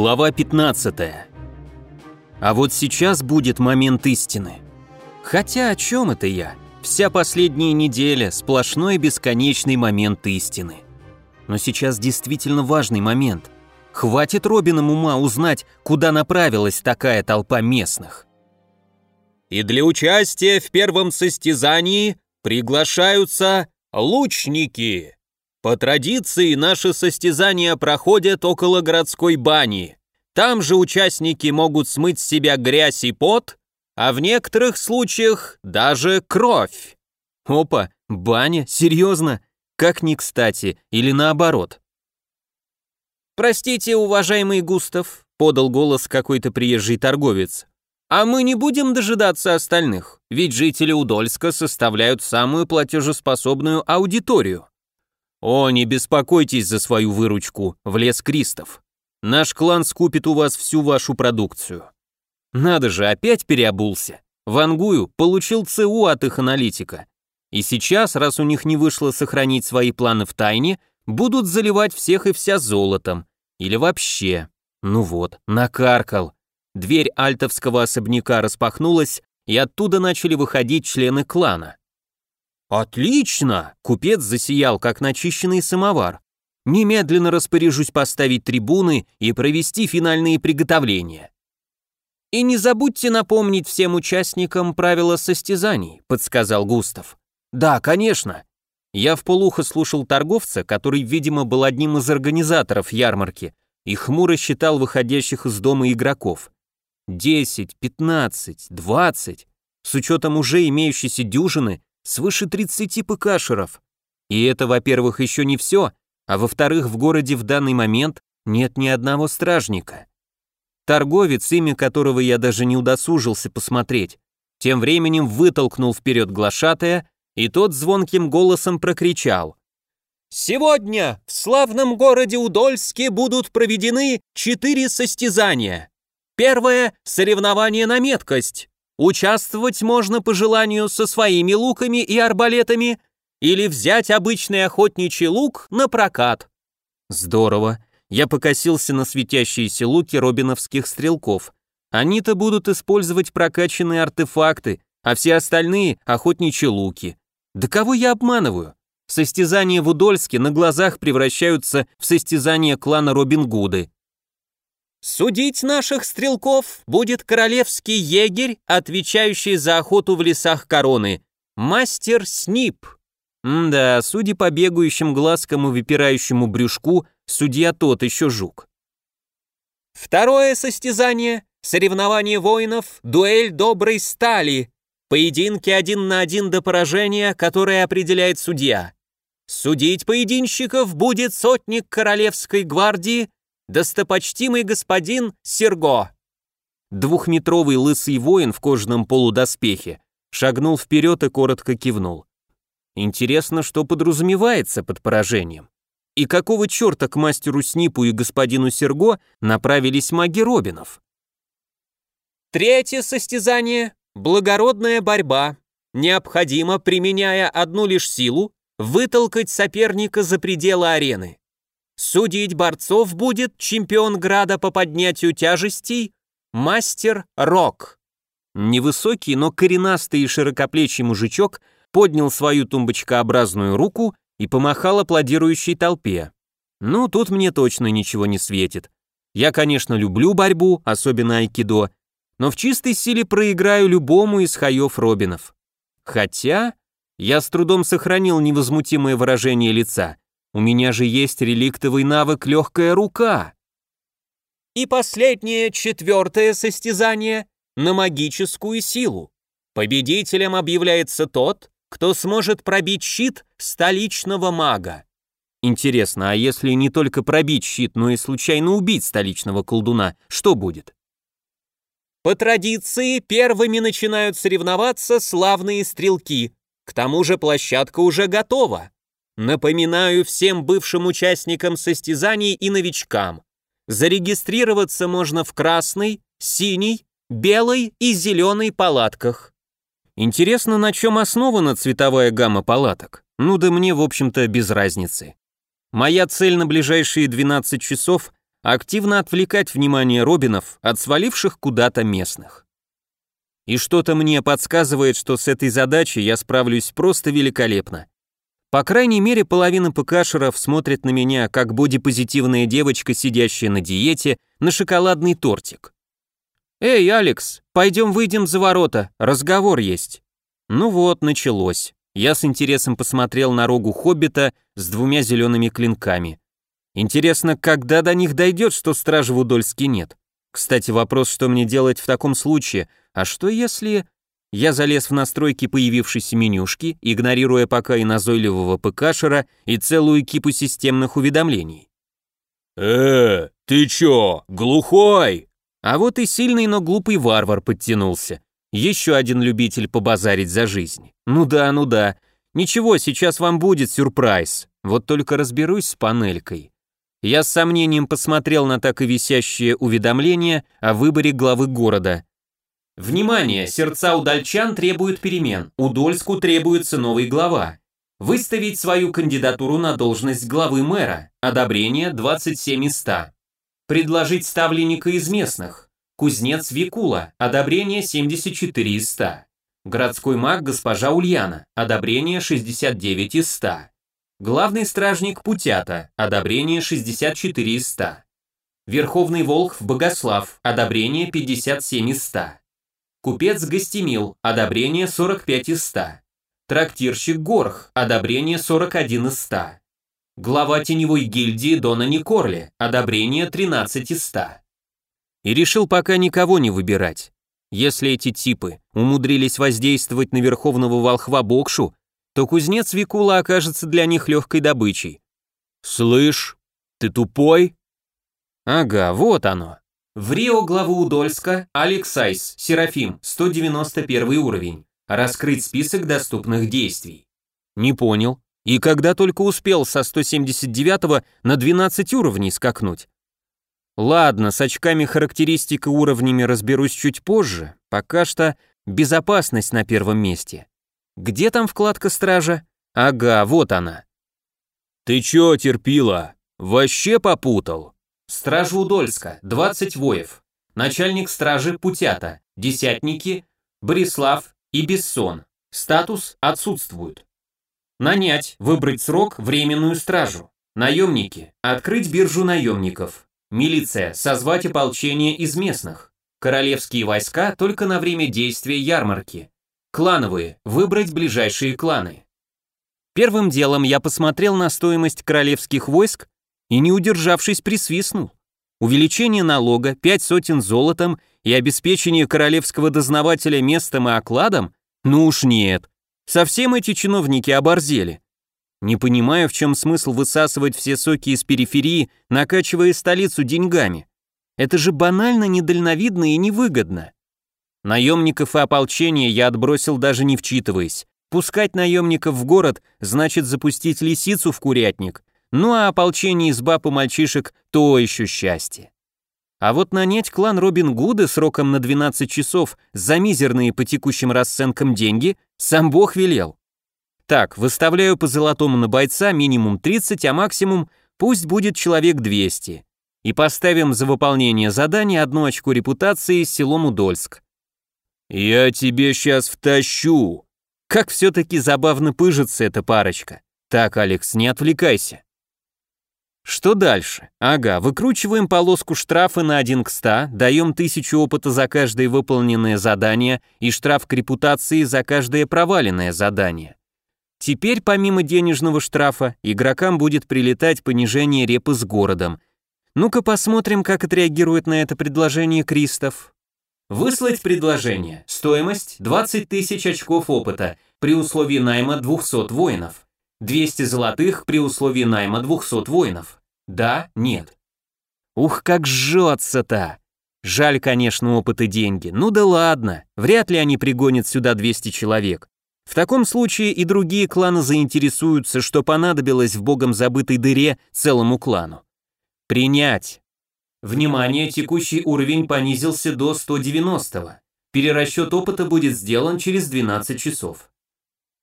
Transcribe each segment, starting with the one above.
Глава 15. А вот сейчас будет момент истины. Хотя о чем это я? Вся последняя неделя – сплошной бесконечный момент истины. Но сейчас действительно важный момент. Хватит Робинам ума узнать, куда направилась такая толпа местных. И для участия в первом состязании приглашаются лучники. По традиции наши состязания проходят около городской бани. Там же участники могут смыть с себя грязь и пот, а в некоторых случаях даже кровь. Опа, баня? Серьезно? Как ни кстати, или наоборот. «Простите, уважаемый Густав», — подал голос какой-то приезжий торговец. «А мы не будем дожидаться остальных, ведь жители Удольска составляют самую платежеспособную аудиторию». «О, не беспокойтесь за свою выручку», — влез Кристоф. «Наш клан скупит у вас всю вашу продукцию». Надо же, опять переобулся. Вангую получил ЦУ от их аналитика. И сейчас, раз у них не вышло сохранить свои планы в тайне, будут заливать всех и вся золотом. Или вообще. Ну вот, накаркал. Дверь альтовского особняка распахнулась, и оттуда начали выходить члены клана. «Отлично!» — купец засиял, как начищенный самовар. «Немедленно распоряжусь поставить трибуны и провести финальные приготовления». «И не забудьте напомнить всем участникам правила состязаний», — подсказал Густав. «Да, конечно». Я в полухо слушал торговца, который, видимо, был одним из организаторов ярмарки, и хмуро считал выходящих из дома игроков. Десять, пятнадцать, двадцать. С учетом уже имеющейся дюжины, свыше 30 ПКшеров. И это, во-первых, еще не все, а во-вторых, в городе в данный момент нет ни одного стражника. Торговец, имя которого я даже не удосужился посмотреть, тем временем вытолкнул вперед глашатая, и тот звонким голосом прокричал. «Сегодня в славном городе Удольске будут проведены четыре состязания. Первое – соревнование на меткость. Участвовать можно по желанию со своими луками и арбалетами или взять обычный охотничий лук на прокат. Здорово. Я покосился на светящиеся луки робиновских стрелков. Они-то будут использовать прокачанные артефакты, а все остальные — охотничьи луки. Да кого я обманываю? Состязания в Удольске на глазах превращаются в состязания клана Робин Гуды. Судить наших стрелков будет королевский егерь, отвечающий за охоту в лесах короны, мастер Снип. М да, судя по бегающим глазкам и выпирающему брюшку, судья тот еще жук. Второе состязание – соревнование воинов, дуэль доброй стали, поединки один на один до поражения, которое определяет судья. Судить поединщиков будет сотник королевской гвардии достопочтимый господин Серго!» Двухметровый лысый воин в кожаном полудоспехе шагнул вперед и коротко кивнул. Интересно, что подразумевается под поражением. И какого черта к мастеру Снипу и господину Серго направились маги Робинов? Третье состязание – благородная борьба. Необходимо, применяя одну лишь силу, вытолкать соперника за пределы арены. Судить борцов будет чемпион града по поднятию тяжестей, мастер Рок. Невысокий, но коренастый и широкоплечий мужичок поднял свою тумбочкообразную руку и помахал аплодирующей толпе. Ну, тут мне точно ничего не светит. Я, конечно, люблю борьбу, особенно айкидо, но в чистой силе проиграю любому из хаев Робинов. Хотя я с трудом сохранил невозмутимое выражение лица. У меня же есть реликтовый навык «Легкая рука». И последнее, четвертое состязание на магическую силу. Победителем объявляется тот, кто сможет пробить щит столичного мага. Интересно, а если не только пробить щит, но и случайно убить столичного колдуна, что будет? По традиции, первыми начинают соревноваться славные стрелки. К тому же площадка уже готова. Напоминаю всем бывшим участникам состязаний и новичкам. Зарегистрироваться можно в красной, синей, белой и зеленой палатках. Интересно, на чем основана цветовая гамма палаток? Ну да мне, в общем-то, без разницы. Моя цель на ближайшие 12 часов активно отвлекать внимание Робинов от сваливших куда-то местных. И что-то мне подсказывает, что с этой задачей я справлюсь просто великолепно. По крайней мере, половина ПКшеров смотрит на меня, как бодипозитивная девочка, сидящая на диете, на шоколадный тортик. «Эй, Алекс, пойдем выйдем за ворота, разговор есть». Ну вот, началось. Я с интересом посмотрел на рогу хоббита с двумя зелеными клинками. Интересно, когда до них дойдет, что стражи в Удольске нет? Кстати, вопрос, что мне делать в таком случае? А что если... Я залез в настройки появившейся менюшки, игнорируя пока и назойливого ПКшера, и целую кипу системных уведомлений. «Э, ты чё, глухой?» А вот и сильный, но глупый варвар подтянулся. Еще один любитель побазарить за жизнь. Ну да, ну да. Ничего, сейчас вам будет сюрприз. Вот только разберусь с панелькой. Я с сомнением посмотрел на так и висящее уведомление о выборе главы города. Внимание, сердца удальчан требуют перемен. Удольску требуется новый глава. Выставить свою кандидатуру на должность главы мэра. Одобрение 27 из 100. Предложить ставленника из местных. Кузнец Викула. Одобрение 74 из 100. Городской маг госпожа Ульяна. Одобрение 69 из 100. Главный стражник Путята, одобрение 64 из 100. Верховный Волхв Богослав, одобрение 57 из 100. Купец Гостемил, одобрение 45 из 100. Трактирщик Горх, одобрение 41 из 100. Глава теневой гильдии Дона Никорли, одобрение 13 из 100. И решил пока никого не выбирать. Если эти типы умудрились воздействовать на верховного волхва Бокшу, то кузнец Викула окажется для них легкой добычей. «Слышь, ты тупой?» Ага, вот оно. В Рио главу Удольска Алексайс, Серафим, 191 уровень. Раскрыть список доступных действий. Не понял. И когда только успел со 179 на 12 уровней скакнуть. Ладно, с очками характеристик и уровнями разберусь чуть позже. Пока что безопасность на первом месте. Где там вкладка стража? Ага, вот она. Ты чё, терпила? Вообще попутал? Стража Удольска, 20 воев. Начальник стражи Путята, десятники, Борислав и Бессон. Статус отсутствуют. Нанять, выбрать срок, временную стражу. Наемники, открыть биржу наемников. Милиция, созвать ополчение из местных. Королевские войска только на время действия ярмарки. Клановые. Выбрать ближайшие кланы. Первым делом я посмотрел на стоимость королевских войск и, не удержавшись, присвистнул. Увеличение налога, пять сотен золотом и обеспечение королевского дознавателя местом и окладом? Ну уж нет. Совсем эти чиновники оборзели. Не понимаю, в чем смысл высасывать все соки из периферии, накачивая столицу деньгами. Это же банально недальновидно и невыгодно. Наемников и ополчение я отбросил даже не вчитываясь. Пускать наемников в город значит запустить лисицу в курятник, ну а ополчение из баб и мальчишек – то еще счастье. А вот нанять клан Робин Гуда сроком на 12 часов за мизерные по текущим расценкам деньги сам Бог велел. Так, выставляю по золотому на бойца минимум 30, а максимум пусть будет человек 200. И поставим за выполнение задания одну очку репутации с селом Удольск. «Я тебе сейчас втащу!» Как все-таки забавно пыжится эта парочка. Так, Алекс, не отвлекайся. Что дальше? Ага, выкручиваем полоску штрафа на 1 к 100, даем 1000 опыта за каждое выполненное задание и штраф к репутации за каждое проваленное задание. Теперь помимо денежного штрафа, игрокам будет прилетать понижение репы с городом. Ну-ка посмотрим, как отреагирует на это предложение Кристоф. Выслать предложение. Стоимость 20 тысяч очков опыта при условии найма 200 воинов. 200 золотых при условии найма 200 воинов. Да, нет. Ух, как жжется-то! Жаль, конечно, опыт и деньги. Ну да ладно, вряд ли они пригонят сюда 200 человек. В таком случае и другие кланы заинтересуются, что понадобилось в богом забытой дыре целому клану. Принять. Внимание, текущий уровень понизился до 190. Перерасчет опыта будет сделан через 12 часов.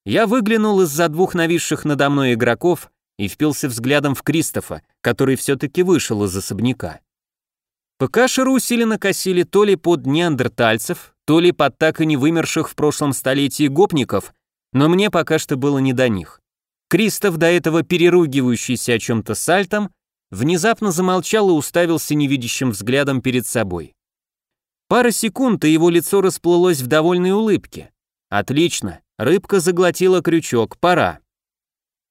Я выглянул из-за двух нависших надо мной игроков и впился взглядом в Кристофа, который все-таки вышел из особняка. ПКшеры усиленно косили то ли под неандертальцев, то ли под так и не вымерших в прошлом столетии гопников, но мне пока что было не до них. Кристоф, до этого переругивающийся о чем-то сальтом, внезапно замолчал и уставился невидящим взглядом перед собой. Пара секунд, и его лицо расплылось в довольной улыбке. Отлично, рыбка заглотила крючок, пора.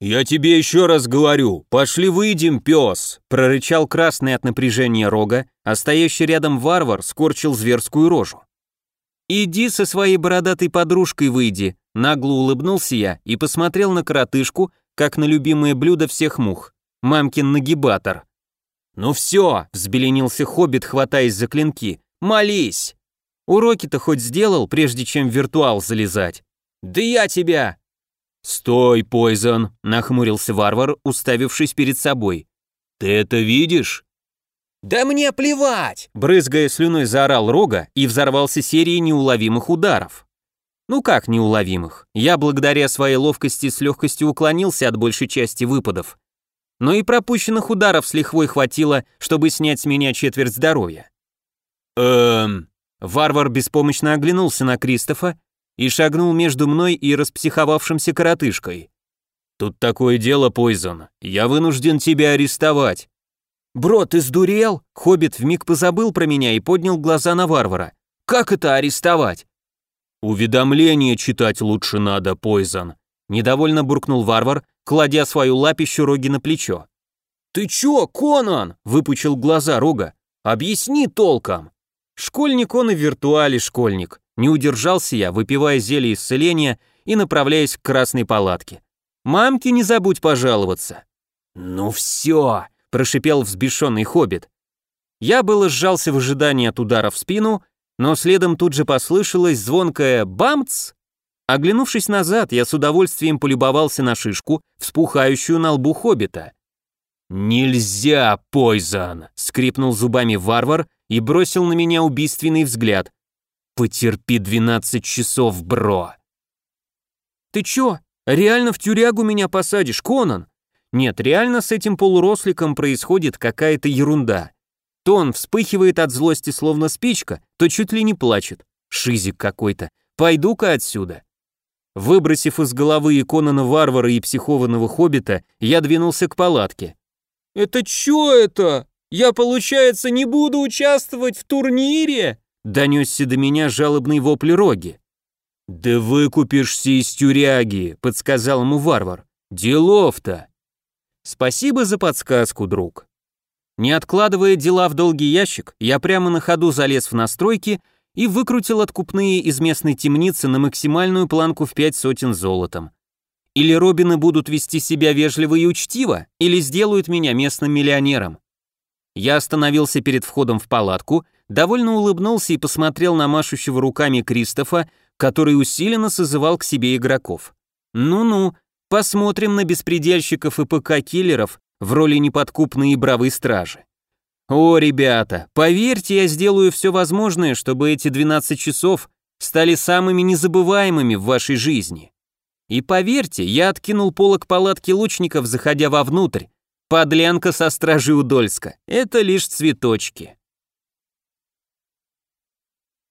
«Я тебе еще раз говорю, пошли выйдем, пес!» прорычал красный от напряжения рога, а стоящий рядом варвар скорчил зверскую рожу. «Иди со своей бородатой подружкой выйди», нагло улыбнулся я и посмотрел на коротышку, как на любимое блюдо всех мух, мамкин нагибатор. «Ну все», — взбеленился хоббит, хватаясь за клинки, — «молись!» Уроки-то хоть сделал, прежде чем в виртуал залезать. «Да я тебя!» «Стой, Пойзон!» — нахмурился варвар, уставившись перед собой. «Ты это видишь?» «Да мне плевать!» — брызгая слюной заорал Рога и взорвался серией неуловимых ударов. Ну как неуловимых? Я благодаря своей ловкости с легкостью уклонился от большей части выпадов. Но и пропущенных ударов с лихвой хватило, чтобы снять с меня четверть здоровья. Эм... Варвар беспомощно оглянулся на Кристофа и шагнул между мной и распсиховавшимся коротышкой. «Тут такое дело, Пойзон, я вынужден тебя арестовать». «Бро, ты сдурел?» Хоббит вмиг позабыл про меня и поднял глаза на варвара. «Как это арестовать?» «Уведомление читать лучше надо, Пойзон», недовольно буркнул варвар, кладя свою лапищу Роги на плечо. «Ты чё, Конан?» — выпучил глаза Рога. «Объясни толком». Школьник он и виртуале школьник. Не удержался я, выпивая зелье исцеления и направляясь к красной палатке. «Мамке не забудь пожаловаться». «Ну все», — прошипел взбешенный хоббит. Я было сжался в ожидании от удара в спину, но следом тут же послышалось звонкое «бамц!». Оглянувшись назад, я с удовольствием полюбовался на шишку, вспухающую на лбу хоббита. «Нельзя, Пойзан!» — скрипнул зубами варвар и бросил на меня убийственный взгляд. Потерпи 12 часов, бро. Ты чё, реально в тюрягу меня посадишь, Конан? Нет, реально с этим полуросликом происходит какая-то ерунда. То он вспыхивает от злости словно спичка, то чуть ли не плачет. Шизик какой-то. Пойду-ка отсюда. Выбросив из головы Конана варвара и психованного хоббита, я двинулся к палатке. «Это чё это? Я, получается, не буду участвовать в турнире?» Донесся до меня жалобный вопль Роги. «Да выкупишься из тюряги», — подсказал ему варвар. «Делов-то». «Спасибо за подсказку, друг». Не откладывая дела в долгий ящик, я прямо на ходу залез в настройки и выкрутил откупные из местной темницы на максимальную планку в пять сотен золотом. Или Робины будут вести себя вежливо и учтиво, или сделают меня местным миллионером. Я остановился перед входом в палатку довольно улыбнулся и посмотрел на машущего руками Кристофа, который усиленно созывал к себе игроков. Ну-ну, посмотрим на беспредельщиков и ПК-киллеров в роли неподкупной и бравой стражи. О, ребята, поверьте, я сделаю все возможное, чтобы эти 12 часов стали самыми незабываемыми в вашей жизни. И поверьте, я откинул полок палатки лучников, заходя вовнутрь. Подлянка со стражей Удольска — это лишь цветочки.